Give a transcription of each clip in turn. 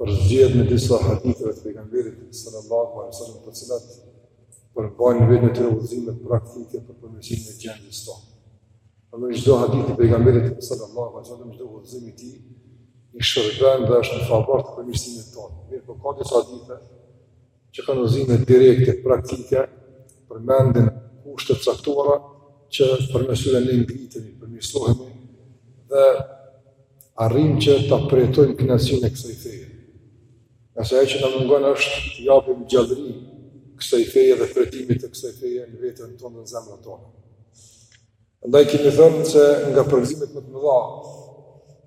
Përzgjedhjen e disa haditheve të pejgamberit sallallahu alaihi wasallam të cilat përmbajnë në veten e tyre udhëzime praktike për përmirësimin e gjendjes tonë. E çdo hadith i pejgamberit sallallahu alaihi wasallam çdo udhëzim i tij na shërben dhe është në favor të përmirësimit tonë. Mirëpo ka disa hadithe që kanë udhëzime direkte, praktike, përmendin kushte të caktuara që përmes tyre ne ngritemi, përmirësohemi dhe arrijmë që të përjetojmë kënaqësinë e kësaj feje. Se ajo që na mungon është t'i japim gjallëri kësaj feje dhe përjetimit të kësaj feje në veten tonë dhe në zemrën tonë. Andaj kemi thënë se nga përgëzimet më të mëdha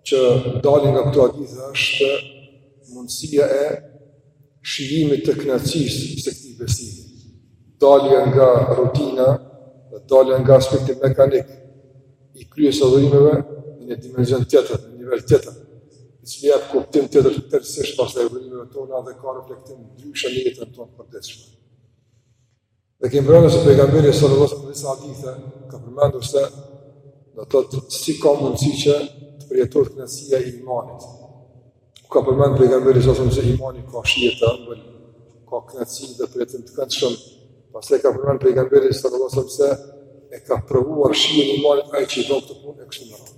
që dalin nga këto hadithe është mundësia e shijimit të kënaqësisë së këtij besimi. Dalja nga rutina, dalja nga aspekti mekanik i kryerjes së adhurimeve në një dimension tjetër, në një nivel tjetër, i cili jep kuptim tjetër tërësisht pastaj adhurimeve tona dhe ka reflektim ndryshe në jetën tonë të përditshme. Dhe kemi përmendur se pejgamberi sallallahu alajhi wasallam në disa hadithe ka përmendur se do të thotë si ka mundësi që të përjetohet kënaqësia e imanit. Ku ka përmendur pejgamberi sallallahu alajhi wasallam se imani ka shije të ëmbël, ka kënaqësi dhe përjetim të këndshëm. Pastaj ka përmendur pejgamberi sallallahu alajhi wasallam se e ka provuar shijen e imanit ai që i do këto punë e kështu me radhë.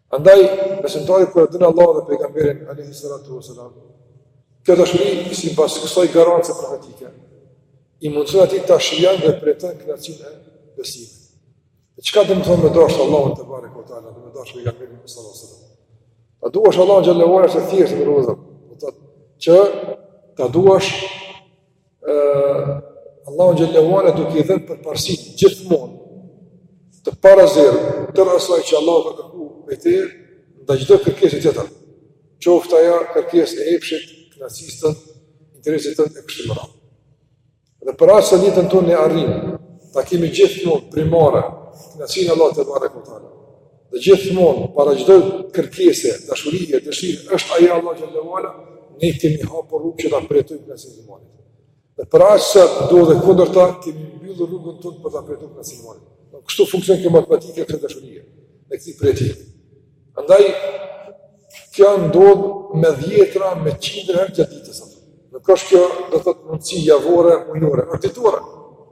Andaj, besimtari kur e do Allahun dhe pejgamberin alayhi salatu wasalam, kjo dashuri sipas kësaj garance profetike, i mundëson atij ta shijon dhe përjeton kënaqësinë e besimit. E çka do me thënë me dashtë Allahun tebareke ve teala, dhe me dashtë pejgamberin alayhi salatu wasalam? Ta duash Allahun xhelle ue ala është e thjeshtë në rrëzëm, që ta duash Allahun xhelle ue ala duke i dhënë përparësi gjithmonë të para zërë, tërë asaj që Allahu ka kërku prej teje, ndaj çdo kërkese tjetër, qoftë ajo kërkesë e epshit, kënaqësisë tënde, interesit tënd e kështu me radhë. Dhe për aq sa në jetën tonë ne arrijmë ta kemi gjithmonë primare kënaqësinë e Allahut tebareke ve teala. dhe gjithmonë para çdo kërkese, dashurie, dëshire, është ajo e Allahut xhelle ue ala, ne kemi hapë rrugë që ta përjetojmë kënaqësinë e imanit. Dhe për aq sa ndodh e kundërta, kemi mbyllë rrugën tonë për ta përjetu kënaqësinë e imanit. Kështu funksionon kjo matematikë e kësaj dashurie, e këtij përjetimi. Andaj, kjo ndodh me dhjetra, me qindra herë gjatë ditës. Nuk është kjo, do të thotë mundësi javore, mujore, në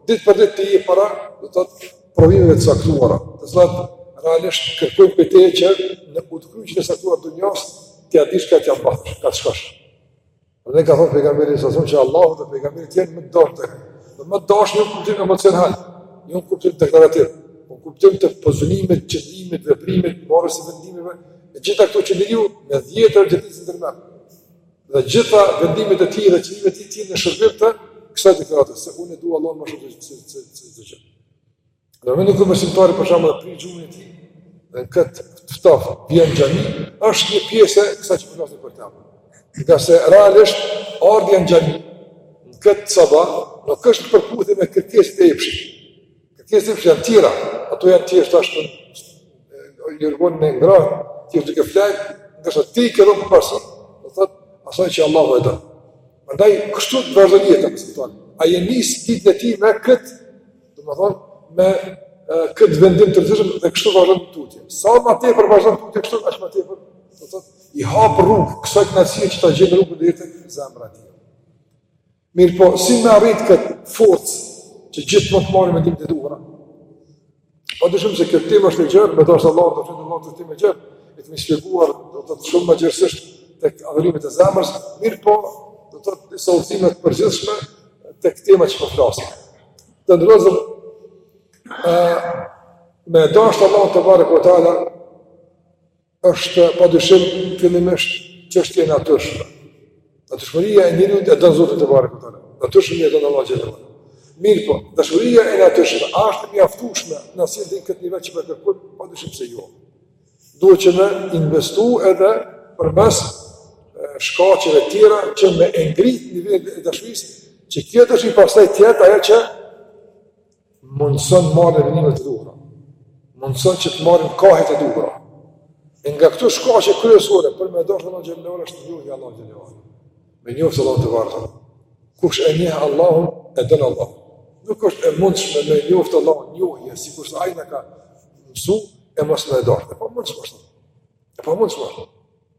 ditë për ditë ti je para, do të thotë provimeve të caktuara, të cilat realisht kërkojnë për te që në udhëkryqin e caktuar të njës, ta dish kah të janë bëhë, kah të shkosh. Dhe ka thonë pejgamberi së thonë që Allahu dhe pejgamberi të jenë më dërë të këtë. Dhe më dërë shë një kuptim emocional, një kuptim deklarativ, po në kuptim të pozicionimit, qëndrimit, veprimit, marrjes së vendimeve, e gjitha këto që njeriu me dhjetër gjithë të ndërme. Dhe gjitha vendimet e tij dhe qëndrimet e tij në shërbim të kësaj deklarate, se unë e du Allahun më shumë se gjithë. Në rëndë në këtë besimtari për shembull e prish gjumin e tij, dhe në këtë ftoftë, vjen në xhami, është një pjesë e kësaj që po flasim për të. Ngase realisht, ardhja në xhami, në këtë sabah, nuk është në përputhje me kërkesat e epshit. Kërkesat e epshit janë tjera, ato janë tjera të ashtë të njërgonë në ngra, tjera të ke flajtë, ngase ti i ke lënë për pasë, domethënë, asaj që Allahu e do. Andaj, kështu vazhdon jetën, domethënë. Ai e nis ditën e tij me këtë, domethënë, me e, këtë vendim të rëndësishëm dhe kështu vazhdon tutje. Sa ma tepër vazhdon tutje kështu, aq ma tepër, domethënë i hap rrugë, kësaj dashnie që ta gjejë rrugën dhe jetën në zemër të tij. Mirëpo, si me arrit këtë forcë që gjithmonë të marrim vendimet e duhura? Pa dyshim se kjo temë është e gjerë, me dashtë Allahun, të fëndë Allah të temë e gjerë, e kemi shpjeguar, do të të shumë më gjerësisht tek adhurimet e zemrës, mirëpo, do të të disa udhëzime të përgjithshme tek tema që po flasim. Të nderuar, me dashtë Allahun tebareke ve teala, është pa dyshim fillimisht çështje e natyrshme. Natyrshmëria e njeriut e don Zotin tebareke ve teala. Natyrshëm e don Allahun xhelle ve ala. Mirëpo, natyrshmëria e natyrshme, a është e mjaftushme në si dhe këtë një që për kërkut, pa dyshim se jo. Duhet që me investu edhe përmes shkaqeve tjera që me e ngrit nivelin e dashnisë, që kjo dashni pastaj të jetë ajo që mundëson marrjen e vendimeve të duhura, mundëson që të marrim kahet e duhura. E nga këto shkaqe kryesore, për me dashtë Allahun xhelle ve ala, është njohja e Allahut xhelle ve ala. Me njoft Allahun të vërtetë. Kush e njeh Allahun, e don Allahun. Nuk është e mundshme me njoft Allahun njohje, sikurse ai na ka mësu, e mos me e dashtë. E pamundshme është. E pamundshme është.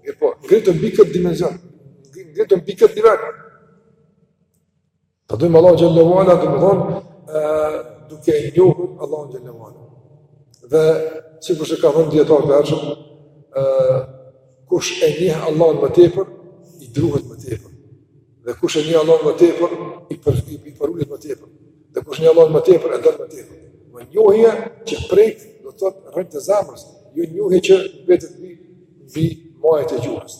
Mirëpo, ngritu mbi këtë dimenzion, ngritu mbi këtë nivel. Ta dojmë Allahun xhelle ve ala, domethënë, duke e njohur Allahun xhelle ve ala. Dhe, sikurse kanë thënë dijetarët e hershëm, kush e njeh Allahun më tepër, i druhët më tepër. Dhe kush e njeh Allahun më tepër, i për, i, i për më tepër. Dhe kush e njeh Allahun më tepër, e do më tepër. Me njohje që prek, do të thotë të zemrës, jo jo njohje që vetëm vjen, vjen majës së gjuhës.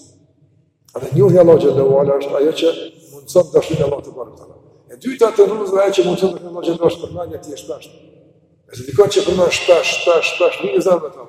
Dhe njohja e Allahut xhele ue ala është ajo që mundëson dashurinë e Allahut tebareke ue teala. E dyta të nderuar vëllezër ajo që mundëson dashurinë e Allahut xhele është përmendja e tij e shpeshtë. E se dikend që e përmend shpesh, shpesh, shpesh, një një zemër të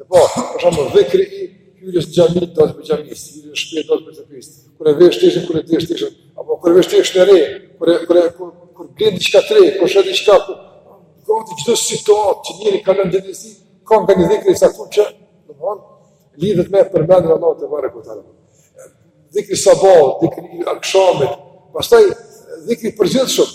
E po, për shumë dhe kri i hyrës gjami, do të për gjami, si hyrë në shpejt, do të për të pist, kër e vesh të ishën, kër e të ishën, apo kër e vesh të ishën e re, kër e, kër e, kër, kër blind një qka të re, kër shëtë një qka, kër, gati qdo situatë që njëri ka lënë gjendesi, ka nga një dhikri sa kur që, në më hanë, lidhët me përmendrë Allah të vare këtë arë. Dhikri sabal, dhikri akshamit, pastaj dhikri përgjithë shumë,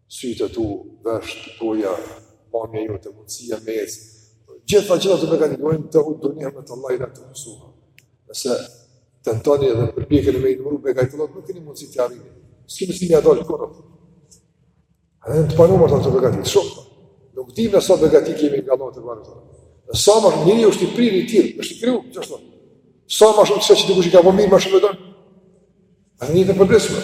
sytë e tu, veshët, goja, pamja jote, mundësia me ec, gjitha gjitha begatitë ue in teuddu ni'metallahi la tuhsuha. Nëse tentoni edhe përpiqeni me i numëru begatitë e Allahut, nuk keni mundësi të arrini. S'keni si me ia dalë kurrë. Janë të panumërta begatitë, shumë. Nuk dimë ne sa begati kemi nga Allahu tebareke. E sa ma shumë njeriu është i prirë i tillë, është i krijum, që është Sa ma shumë të sheh që dikush i ka bo mirë, ma shumë e don. A në jetën e përditshme.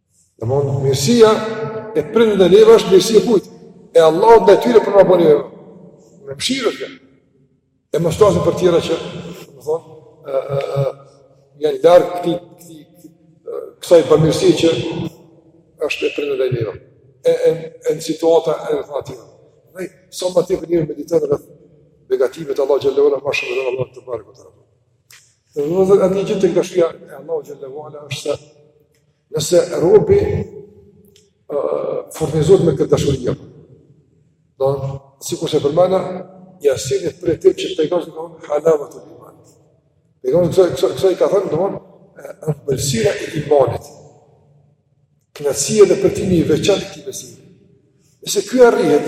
Dhe mon, mirësia e prindë në neve është mirësia e kujtë. E Allah dhe tyre për në bëni neve. Me mshirë është E më shtasin për tjera që, më thonë, janë larë këti, këti, kësaj përmirësi që është e prindë në neve. E, e, e në situata e në fatima. Dhe, sa më të për njërë meditatë dhe negative të Allah Gjellera, ma shumë dhe Allah të barë këtë rëmë. Dhe dhe dhe dhe një gjë tjetër te dashuria e Allahut xhele ue ala është se nëse robi uh, furnizohet me këtë dashuri. Do, sikurse e përmenda, arrin një përjetim që Pejgamberi i thon halavetul iman. Pejgamberi alejhi salatu ue selam i ka thënë, domethon ëmbëlsira e imanit. Knatsia dhe përjetimi i veçantë i besimit. Nëse kjo arrihet,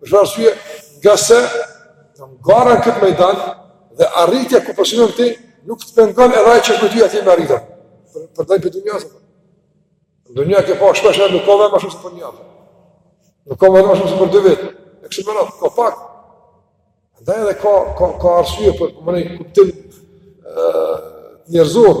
Për shumë arsye, ngase gara në këtë mejdan dhe arritja ku po synon ti, nuk të pengon edhe ai që tjetri aty me arrit. Për, për dallim prej dunjasë, sepse. Në dunja ke pa shpesh edhe nuk ka vend ma shumë se për një vetë. Nuk ka vend ma shumë se për dy vetë. E kështu me radhë, ka pak. Dhe edhe ka, ka, ka arsye për në një kuptim njerëzor.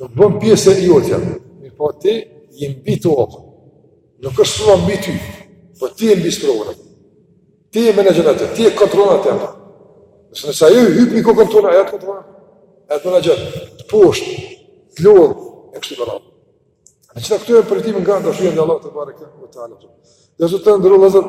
Nuk bën pjesë e jotja, mirëpo ti je mbi sprovë. Nuk është sprova mbi ty, po ti je mbi sprovën. Ti e menagjën atë, ti e kontrollon atë atë. Nëse nëse ajo hyp mbi kokën tonde, ajo të kontrollon, ajo të menaxhon, të poshtëron, të lodh, e kështu me radhë. E qetë këtu e përjetojmë nga dashuria ndaj Allahut tebareke ue teala. Vëllezër të nderuar, vëllezër,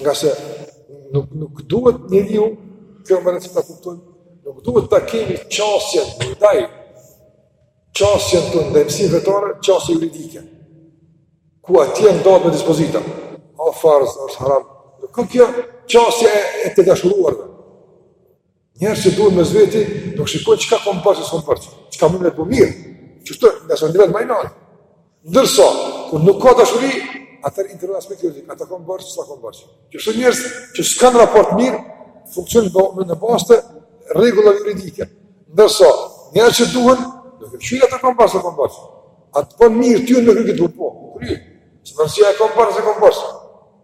Nga se nuk, nuk duhet njeriu, kjo me rëndësi ta kuptojmë, nuk duhet ta kemi qasjen të ndaj, qasjen ndaj mësimeve fetare, qasje juridike, ku atje ndodh me dispozita, a farz, a është haram, nuk kjo qasje e të dashuruarve, Njerëz që duhen mes veti, nuk shikojnë çka kam borxh e s'kam borxh, çka mund të bëjë mirë. Është ngase nivel më i lartë. Ndërsa, kur nuk ka dashuri, atëherë intervenon aspekti juridik, a ta kam borxh, s'ta kam borxh. Që çdo njerëz që s'kan raport mirë, funksionon do me në bazë rregullave juridike. Ndërsa, njerëz që duhen, nuk shikojnë a ta kam borxh, s'ta kam borxh. A të bon mirë ty nuk e ke dupo. Kur i, s'ka rëndësi a e kam borxh, s'e kam borxh.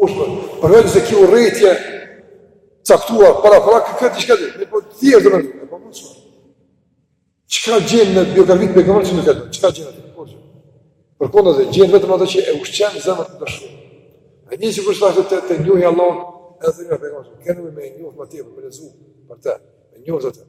Ushme, përveç se kjo rritje caktuar para para këtë këtë ishka dhe, e po të tjerë të mërë, e po mund shumë. Çka gjen në biografi të pejgamberit që në këtë, çka gjen atë, po që? Për kondë dhe, gjen vetëm atë që e ushqen zemrën të dërshme. E një që kështë të të të njohë Allahun, edhe të njohë pejgamberin, kënë me njoh më tepër, me lexu për te, me njoh atë.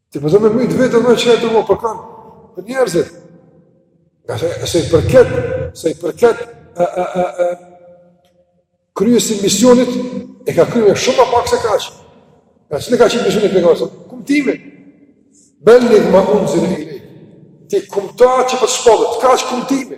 Ti po don me myt veten më çka të më përkan. Për njerëzit. Ngase, sa i përket, sa i përket e, e, e, e, kryerjes së misionit, e ka kryer shumë më pak se kaq. Ka çka ka qenë misioni i pejgamberit. Kumtimi. Bel-lig ma unzile ilejk. Ti kumto atë që po t'shpallet, kaq kumtimi.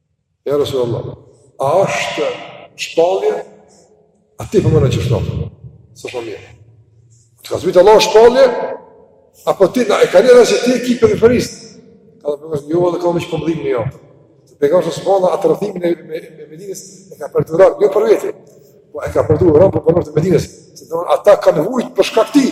Ja Rasul Allah, a është shpallje? A ti përmëna po që shtofë? Së shumë mirë. Të ka zbrit Allahu shpallje? Apo ti, na, e ka një dhe që ti e ki për referistë? Ka dhe përmëna që jo dhe ka me që pëmëdhim një jo. Të pekam shumë shpallë, atë rrethimin e Medinës e ka për të vrarë, një jo për veti. Po e ka për të vrarë, po për banorët e Medinës. Se ata kanë vujtë për shkak tij.